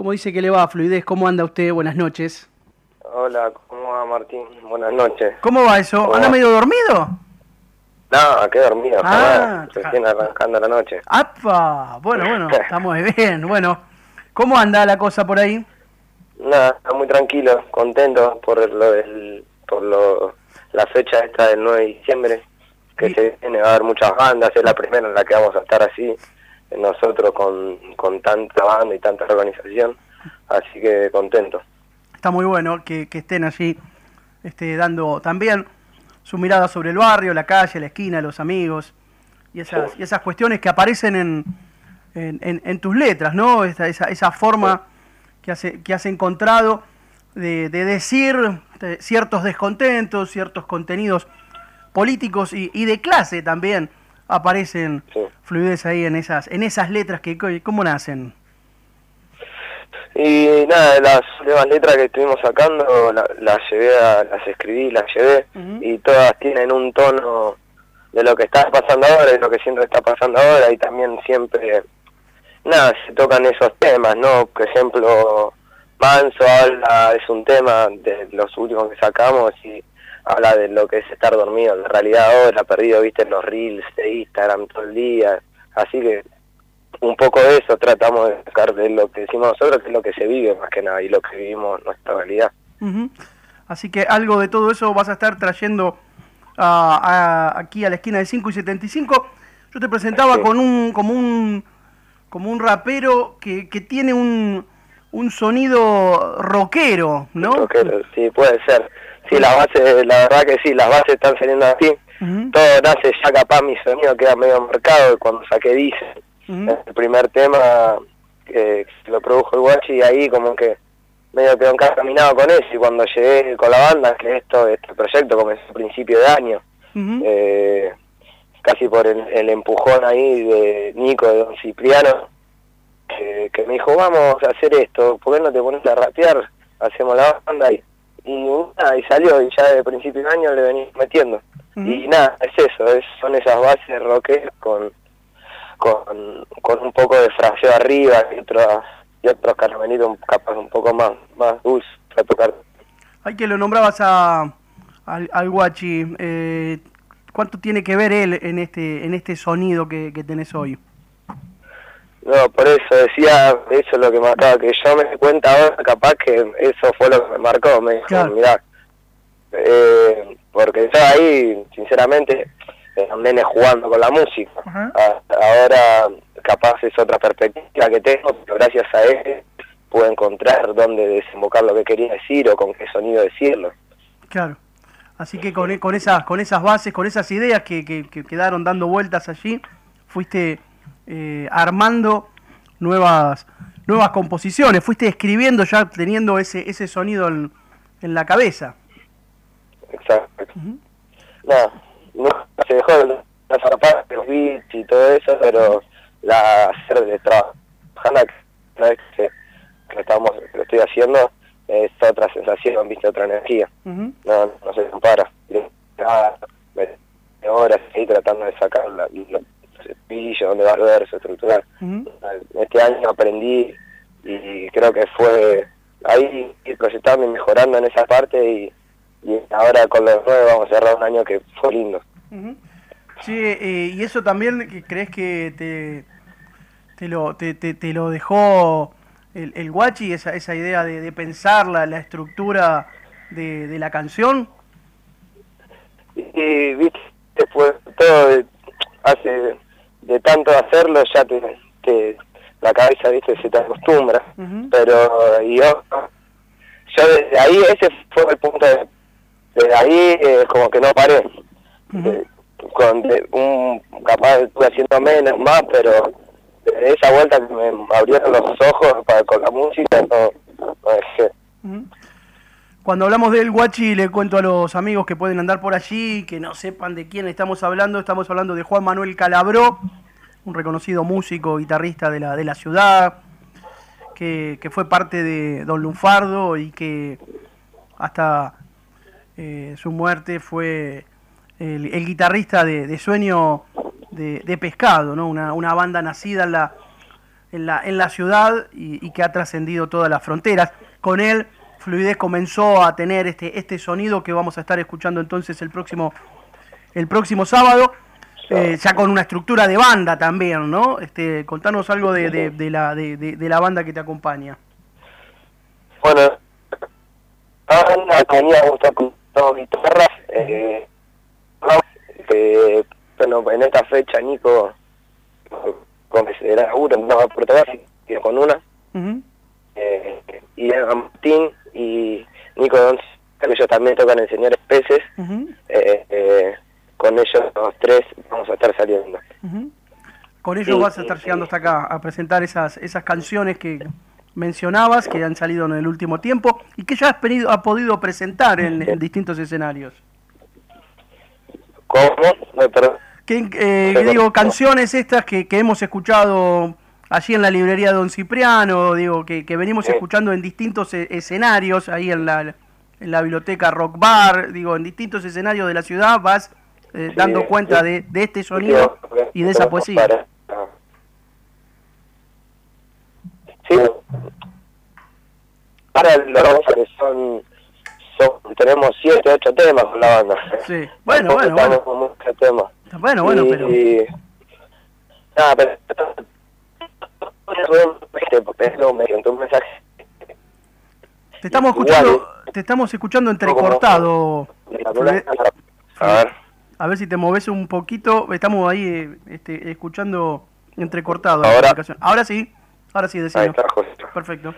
¿Cómo dice que le va a Fluidez? ¿Cómo anda usted? Buenas noches. Hola, ¿cómo va Martín? Buenas noches. ¿Cómo va eso? ¿Cómo ¿Anda va? medio dormido? No, qué dormido, Ah, jamás. Recién arrancando la noche. ¡Apa! Bueno, bueno, estamos bien. Bueno, ¿cómo anda la cosa por ahí? Nada, muy tranquilo, contento por lo del, por lo, la fecha esta del 9 de diciembre, que Y- se viene, va a haber muchas bandas, es la primera en la que vamos a estar así, nosotros con, con tanta banda y tanta organización, así que contento. Está muy bueno que, que estén allí este, dando también su mirada sobre el barrio, la calle, la esquina, los amigos y esas, Sí. y esas cuestiones que aparecen en, en, en- en tus letras, ¿no? Esa, esa, esa forma que, hace, que has encontrado de, de decir de ciertos descontentos, ciertos contenidos políticos y, y de clase también aparecen Sí. fluidez ahí en esas, en esas letras que cómo nacen. Y nada, de las últimas letras que estuvimos sacando, la- las llevé, a- las escribí, las llevé, y todas tienen un tono de lo que está pasando ahora, de lo que que está pasando ahora, y también siempre, nada, se tocan esos temas, ¿no? Por ejemplo, Manso habla, es un tema de los últimos que sacamos, y habla de lo que es estar dormido, en realidad ahora, perdido, viste, en los reels de Instagram todo el día, así que un poco de eso tratamos de sacar de lo que decimos nosotros, que es lo que se vive más que nada y lo que vivimos nuestra realidad. Ujú. Así que algo de todo eso vas a estar trayendo a- a- aquí a la esquina de 5 y 75. Yo te presentaba Sí. con un como un como un rapero que, que tiene un, un sonido rockero, ¿no? Que sí, puede ser. Sí, las bases, la verdad que sí, las bases están saliendo así. Ujú, Todo nace ya capaz, mi sonido queda medio marcado cuando saqué Dice, el primer tema que lo produjo el Guachi y ahí como que medio quedó encaminado con eso. Y cuando llegué con la banda, que esto, este proyecto comenzó a principio de año, eh, casi por el, el empujón ahí de Nico, de Don Cipriano, que, que me dijo, vamos a hacer esto, ¿por qué no te pones a rapear? Hacemos la banda y, y, nada, y salió, y ya de principio de año le venís metiendo. Y nada, es eso, es, son esas bases rockeras con, con, con un poco de fraseo arriba y otros, y otros caramelitos capaz un poco más, más dulces para tocar. Hay que lo nombrabas a, al, al Guachi. eh, ¿Cuánto tiene que ver él en este en este sonido que, que tenés hoy? No, por eso decía, eso es lo que marcaba, que yo me di cuenta ahora, capaz que eso fue lo que me marcó, me dijo, Claro. mirá, eh, porque yo ahí, sinceramente, era un nene jugando con la música, ahora capaz es otra perspectiva que tengo, pero gracias a él pude encontrar dónde desembocar lo que quería decir o con qué sonido decirlo. Claro. Así que con, con esas con esas bases, con esas ideas que, que- que quedaron dando vueltas allí, fuiste eh, armando nuevas nuevas composiciones, fuiste escribiendo ya teniendo ese ese sonido en, en la cabeza. Exacto. Ujú. No, no se dejó de hacer parte los beats y todo eso, pero la hacer de trabajando una vez que, lo estamos, que lo estoy haciendo es otra sensación, viste, otra energía. No, no se compara. Ah, me- horas ahí tratando de sacar la, los cepillos, donde va el verso, estructural. Ujú. Este año aprendí y creo que fue ahí ir proyectando y mejorando en esa parte y, y ahora con los nueve vamos a cerrar un año que fue lindo. Ujú. Sí, eh, y eso también crees que te, te, lo, te, te- te lo dejó el, el guachi, esa, esa idea de, de pensar la, la estructura de, de la canción. Y, y, viste, después todo de, hace de tanto hacerlo ya te, te la cabeza viste se te acostumbra pero yo yo desde ahí ese fue el punto de, desde ahí eh, como que no paré. Eh, con de- un capaz estuve haciendo menos más pero esa vuelta que me abrieron los ojos para con la música no, no dejé. Cuando hablamos del guachi, le cuento a los amigos que pueden andar por allí, que no sepan de quién estamos hablando. Estamos hablando de Juan Manuel Calabró, un reconocido músico, guitarrista de la, de la ciudad, que, que fue parte de Don Lunfardo y que hasta eh, su muerte fue el, guitarrista de, Sueño de, de Pescado, ¿no? una, una banda nacida en la, en la, en la ciudad y, que ha trascendido todas las fronteras. Con él, Fluidez comenzó a tener este, este sonido que vamos a estar escuchando entonces el próximo, el próximo sábado. Eh, ya con una estructura de banda también, ¿no? Este, contanos algo de, de, la, de, de, la banda que te acompaña. Bueno, la banda tenía dos guitarras, eh, bueno, en esta fecha Nico con era uno, no a con una, eh, y Martín y Nico Don, ellos también tocan el Señor Peces, eh, eh, con ellos los tres a estar saliendo. Con ellos vas a estar llegando hasta acá a presentar esas, esas canciones que mencionabas, que han salido en el último tiempo y que ya has, pedido, ha podido presentar en, distintos escenarios. ¿Cómo? que, eh, digo, canciones estas que, que, hemos escuchado allí en la librería de Don Cipriano, digo, que, que venimos escuchando en distintos e, escenarios, ahí en la, en la biblioteca Rock Bar, digo, en distintos escenarios de la ciudad vas eh, dando cuenta de, de, este sonido y de esa poesía. Sí, para los que son, son, tenemos siete, ocho temas con la banda. Sí, bueno, bueno, bueno. Con muchos temas. Bueno, bueno, pero... nada, pero... un mensaje te estamos escuchando, te estamos escuchando entrecortado. A ver. A ver si te moves un poquito. Estamos ahí eh, este, escuchando entrecortado. Ahora. Ahora sí. Ahora sí, decimos. Perfecto.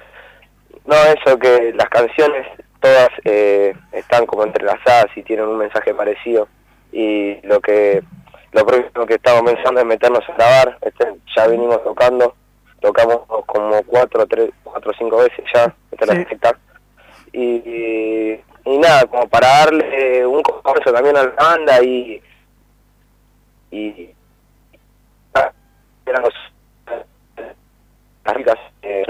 No, eso que las canciones todas eh, están como entrelazadas y tienen un mensaje parecido. Y lo que lo próximo que estamos pensando es meternos a grabar. Este, ya venimos tocando. Tocamos como cuatro, tres, cuatro o cinco veces ya. sí. y, y, nada, como para darle un concurso también a la banda y... y eran los las ricas eh,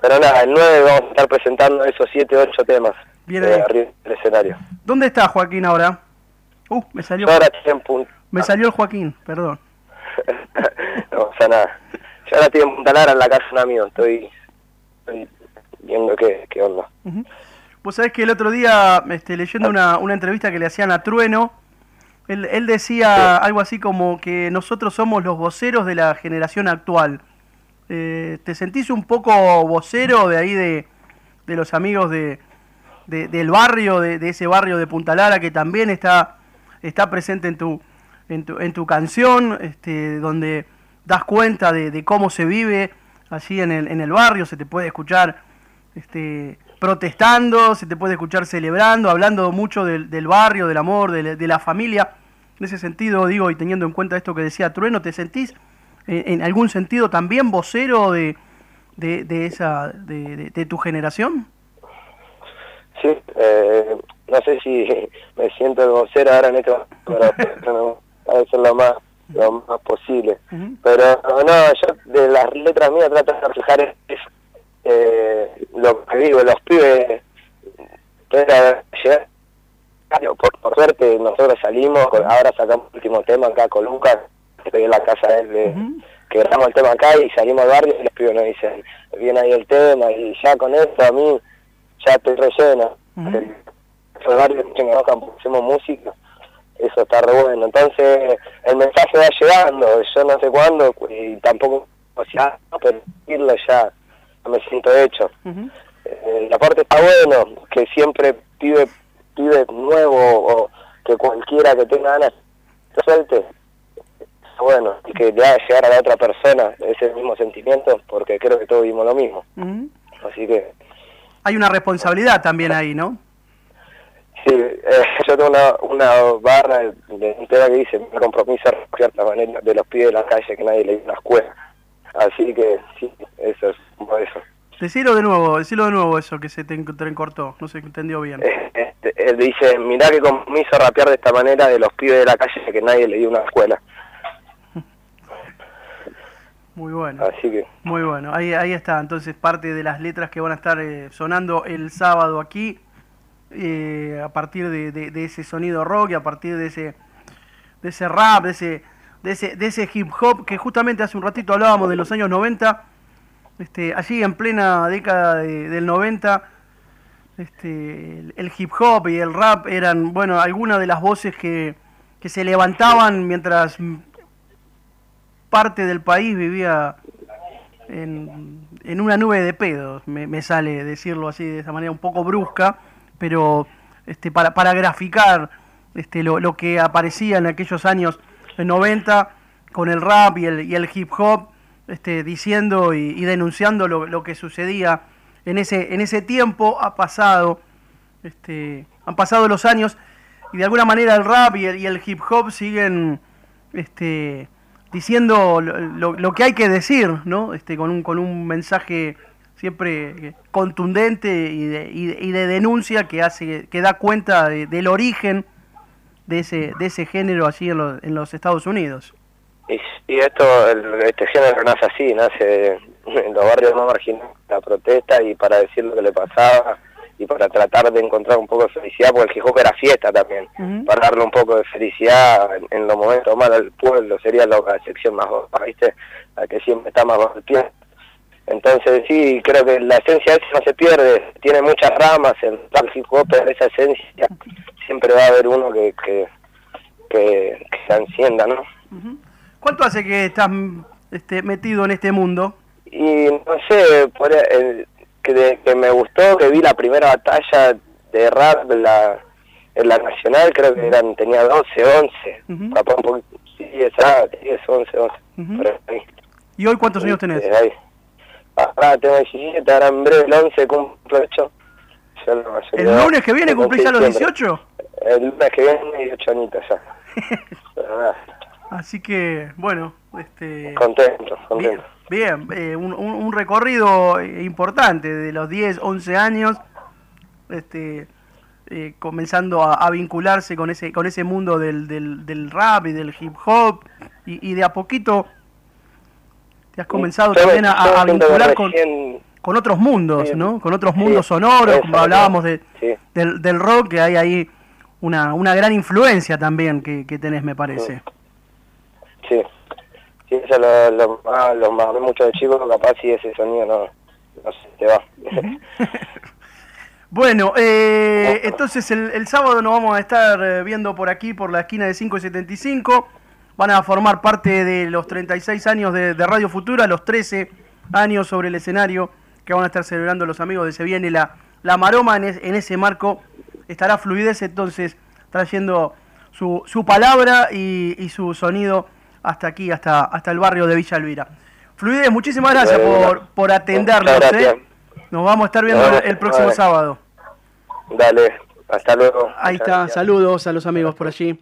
pero nada, el 9 vamos a estar presentando esos 7, 8 temas Bien eh, arriba del escenario. ¿Dónde está Joaquín ahora? Uh, me salió. ahora estoy en. Me salió el Joaquín, perdón. no pasa nada. Yo ahora estoy en Punta Lara en la casa de un amigo, estoy, viendo qué, qué onda. Vos sabés que el otro día, este, leyendo una, una entrevista que le hacían a Trueno, él, él decía algo así como que nosotros somos los voceros de la generación actual. Eh, ¿Te sentís un poco vocero de ahí de, de los amigos de, del barrio, de, ese barrio de Punta Lara que también está, está presente en tu, en tu, en tu canción, este, donde das cuenta de, cómo se vive allí en el, en el barrio, se te puede escuchar este, protestando, se te puede escuchar celebrando, hablando mucho del, del barrio, del amor, de, la familia. En ese sentido, digo, y teniendo en cuenta esto que decía Trueno, ¿te sentís en, algún sentido también vocero de, de, esa, de, tu generación? Sí, eh, no sé si me siento vocero ahora en esto, pero a ser lo más lo más posible. Pero no, yo de las letras mías trato de reflejar es, eh, lo que digo, los pibes por, por suerte nosotros salimos, ahora sacamos el último tema acá con Lucas, estoy en la casa de él, que grabamos el tema acá y salimos al barrio y los pibes nos dicen, viene ahí el tema y ya con esto a mí ya estoy relleno. Uh -huh. El barrio hacemos música, eso está re bueno. Entonces el mensaje va llegando, yo no sé cuándo y tampoco, o sea, pero decirlo ya me siento hecho. Eh, la parte está bueno, que siempre pide, pide nuevo o que cualquiera que tenga ganas te suelte. Bueno, y que le haga llegar a la otra persona ese mismo sentimiento, porque creo que todos vimos lo mismo. Así que... Hay una responsabilidad también ahí, ¿no? Sí, eh, yo tengo una, una barra de, un tema que dice, me compromiso a cierta manera de los pies de la calle que nadie le dio una escuela. Así que sí, eso es como eso. Decilo de nuevo, decilo de nuevo eso que se te, cortó, no se entendió bien. Este, él dice, mirá que compromiso a rapear de esta manera de los pibes de la calle que nadie le dio una escuela. Muy bueno. Así que... Muy bueno, ahí, ahí está entonces parte de las letras que van a estar eh, sonando el sábado aquí, eh, a partir de, de, ese sonido rock y a partir de ese, de ese rap, de ese de ese, de ese hip hop que justamente hace un ratito hablábamos de los años 90, este, allí en plena década del 90, este, el, hip hop y el rap eran, bueno, algunas de las voces que, que se levantaban mientras parte del país vivía en, en una nube de pedos, me, me, sale decirlo así de esa manera un poco brusca, pero este, para, para graficar este, lo, lo que aparecía en aquellos años 90 con el rap y el, y el hip hop, este, diciendo y, denunciando lo, que sucedía en ese, en ese tiempo, ha pasado, este, han pasado los años y de alguna manera el rap y el, y el hip hop siguen este, diciendo lo, que hay que decir, ¿no? Este, con, un, con un mensaje siempre contundente y de, y de, denuncia que hace que da cuenta de, del origen de ese de ese género allí en, en los Estados Unidos. Y, y esto este género nace así, nace en los barrios más marginados, la protesta y para decir lo que le pasaba y para tratar de encontrar un poco de felicidad, porque el hip hop era fiesta también, uh -huh. para darle un poco de felicidad en, en los momentos malos del pueblo, sería la sección más baja, ¿viste? La que siempre está más golpeada. Entonces sí, creo que la esencia de eso no se pierde, tiene muchas ramas, el tal hip hop, pero esa esencia siempre va a haber uno que, que, que, que se encienda, ¿no? Uh -huh. ¿Cuánto hace que estás este, metido en este mundo? Y no sé, por el, que, de, que me gustó, que vi la primera batalla de rap en la, en la nacional, creo que eran tenía 12, 11, uh -huh. capaz un poquito, 10, 10, 11, 11, uh -huh. por ahí. ¿Y hoy cuántos años tenés? Ahí. Ahora tengo 17, ahora en breve el 11 cumplo 8. ¿El lunes que viene cumplís ya los 18? El lunes que viene 18 añitos ya. Así que, bueno, este... Contento, contento. Bien, bien eh, un, un, recorrido importante de los 10, 11 años, este, eh, comenzando a, a, vincularse con ese con ese mundo del, del, del rap y del hip hop, y, y, de a poquito te has comenzado también a, a vincular con, con otros mundos, sí, ¿no? Con otros mundos sí, sonoros, como hablábamos de, del, del rock, que hay ahí una, una gran influencia también que, que tenés, me parece. Sí, sí, eso lo, lo, ah, lo más mucho de chico, capaz si ese sonido no, no se te va. bueno, eh, entonces el, sábado nos vamos a estar eh, viendo por aquí, por la esquina de 575. Van a formar parte de los 36 años de, Radio Futura, los 13 años sobre el escenario que van a estar celebrando los amigos de Se Viene la, la Maroma. En ese marco estará Fluidez entonces trayendo su, su palabra y, y su sonido hasta aquí, hasta, hasta el barrio de Villa Elvira. Fluidez, muchísimas gracias por, por atendernos. ¿eh? Nos vamos a estar viendo el próximo sábado. Dale, hasta luego. Ahí está, gracias. saludos a los amigos por allí.